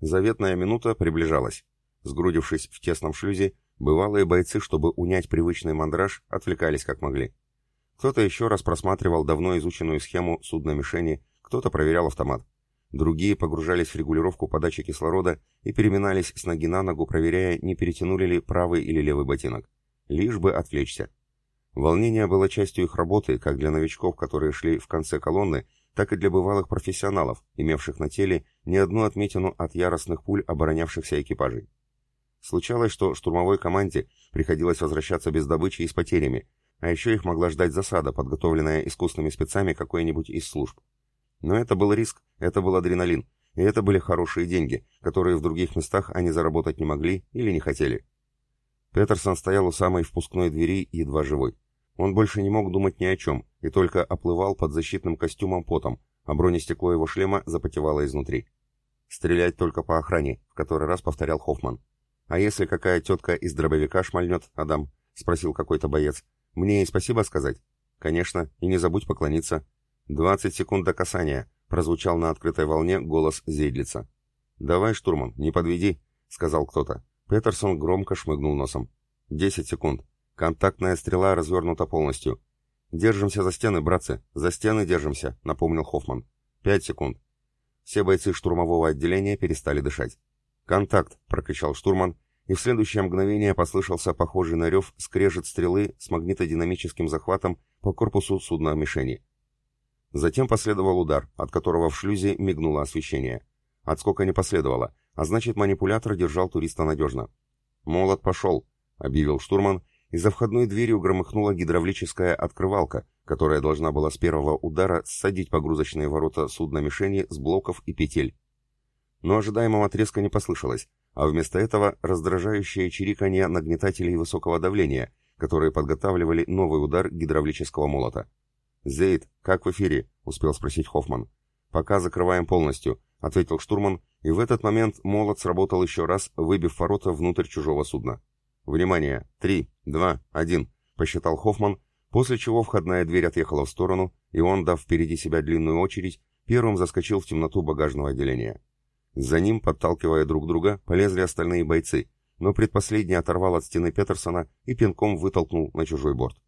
Заветная минута приближалась. Сгрудившись в тесном шлюзе, бывалые бойцы, чтобы унять привычный мандраж, отвлекались как могли. Кто-то еще раз просматривал давно изученную схему судна-мишени, кто-то проверял автомат. Другие погружались в регулировку подачи кислорода и переминались с ноги на ногу, проверяя, не перетянули ли правый или левый ботинок. Лишь бы отвлечься. Волнение было частью их работы, как для новичков, которые шли в конце колонны, так и для бывалых профессионалов, имевших на теле не одну отметину от яростных пуль оборонявшихся экипажей. Случалось, что штурмовой команде приходилось возвращаться без добычи и с потерями, а еще их могла ждать засада, подготовленная искусными спецами какой-нибудь из служб. Но это был риск, это был адреналин, и это были хорошие деньги, которые в других местах они заработать не могли или не хотели. Петерсон стоял у самой впускной двери, едва живой. Он больше не мог думать ни о чем, и только оплывал под защитным костюмом потом, а бронестекло его шлема запотевало изнутри. «Стрелять только по охране», — в который раз повторял Хоффман. «А если какая тетка из дробовика шмальнет, Адам?» — спросил какой-то боец. «Мне и спасибо сказать?» «Конечно, и не забудь поклониться». «Двадцать секунд до касания», — прозвучал на открытой волне голос Зейдлица. «Давай, штурман, не подведи», — сказал кто-то. Петерсон громко шмыгнул носом. «Десять секунд. Контактная стрела развернута полностью. Держимся за стены, братцы. За стены держимся, напомнил Хоффман. Пять секунд. Все бойцы штурмового отделения перестали дышать. «Контакт!» — прокричал штурман, и в следующее мгновение послышался похожий на рев скрежет стрелы с магнитодинамическим захватом по корпусу судна мишени. Затем последовал удар, от которого в шлюзе мигнуло освещение. Отскока не последовало, а значит манипулятор держал туриста надежно. «Молот пошел!» — объявил штурман и за входной дверью громыхнула гидравлическая открывалка, которая должна была с первого удара ссадить погрузочные ворота судна-мишени с блоков и петель. Но ожидаемого треска не послышалось, а вместо этого раздражающее чириканье нагнетателей высокого давления, которые подготавливали новый удар гидравлического молота. «Зейд, как в эфире?» — успел спросить Хоффман. «Пока закрываем полностью», — ответил штурман, и в этот момент молот сработал еще раз, выбив ворота внутрь чужого судна. «Внимание! Три, два, один!» — посчитал Хоффман, после чего входная дверь отъехала в сторону, и он, дав впереди себя длинную очередь, первым заскочил в темноту багажного отделения. За ним, подталкивая друг друга, полезли остальные бойцы, но предпоследний оторвал от стены Петерсона и пинком вытолкнул на чужой борт.